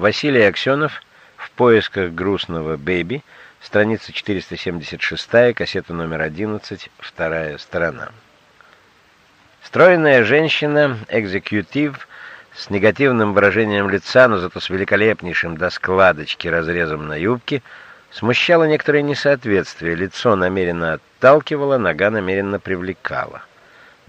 Василий Аксенов «В поисках грустного бэби», страница 476, кассета номер 11, вторая сторона. Стройная женщина, экзекьютив, с негативным выражением лица, но зато с великолепнейшим до складочки разрезом на юбке, смущало некоторое несоответствие. Лицо намеренно отталкивало, нога намеренно привлекала.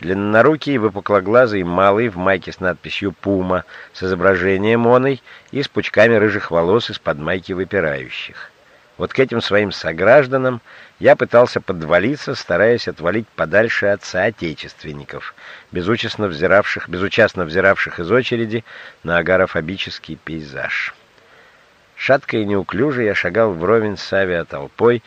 Длиннорукий, выпуклоглазый, малый, в майке с надписью «Пума», с изображением оной и с пучками рыжих волос из-под майки выпирающих. Вот к этим своим согражданам я пытался подвалиться, стараясь отвалить подальше от соотечественников, безучастно взиравших, безучастно взиравших из очереди на агорафобический пейзаж. Шатко и неуклюже я шагал вровень с авиатолпой,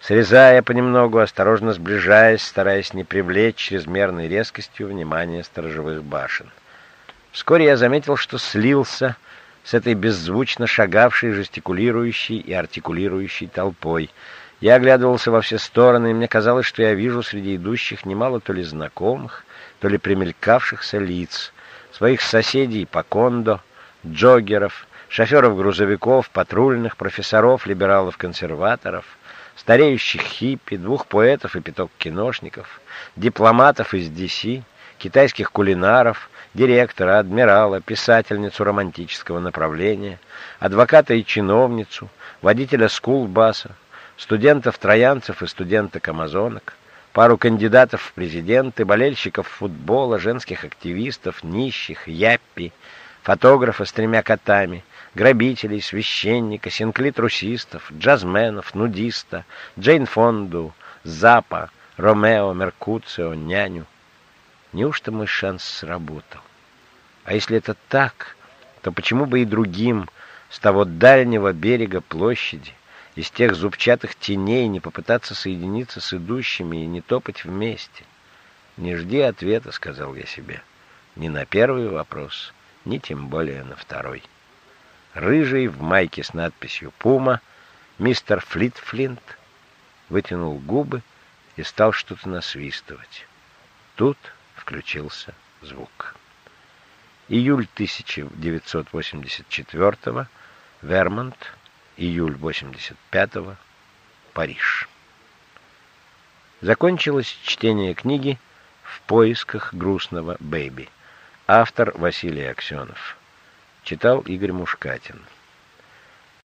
срезая понемногу, осторожно сближаясь, стараясь не привлечь чрезмерной резкостью внимания сторожевых башен. Вскоре я заметил, что слился с этой беззвучно шагавшей, жестикулирующей и артикулирующей толпой. Я оглядывался во все стороны, и мне казалось, что я вижу среди идущих немало то ли знакомых, то ли примелькавшихся лиц, своих соседей по кондо, джоггеров, шоферов грузовиков, патрульных, профессоров, либералов-консерваторов — стареющих хиппи, двух поэтов и пяток киношников, дипломатов из DC, китайских кулинаров, директора, адмирала, писательницу романтического направления, адвоката и чиновницу, водителя скулбаса, студентов-троянцев и студенток-амазонок, пару кандидатов в президенты, болельщиков футбола, женских активистов, нищих, яппи, фотографа с тремя котами, грабителей, священника, синклит-русистов, джазменов, нудиста, Джейн Фонду, Запа, Ромео, Меркуцио, няню. Неужто мой шанс сработал? А если это так, то почему бы и другим с того дальнего берега площади, из тех зубчатых теней не попытаться соединиться с идущими и не топать вместе? «Не жди ответа», — сказал я себе, — «ни на первый вопрос, ни тем более на второй» рыжий, в майке с надписью «Пума», мистер Флитфлинт вытянул губы и стал что-то насвистывать. Тут включился звук. Июль 1984 Вермонт, июль 85 Париж. Закончилось чтение книги «В поисках грустного бэби». Автор Василий Аксенов. Читал Игорь Мушкатин.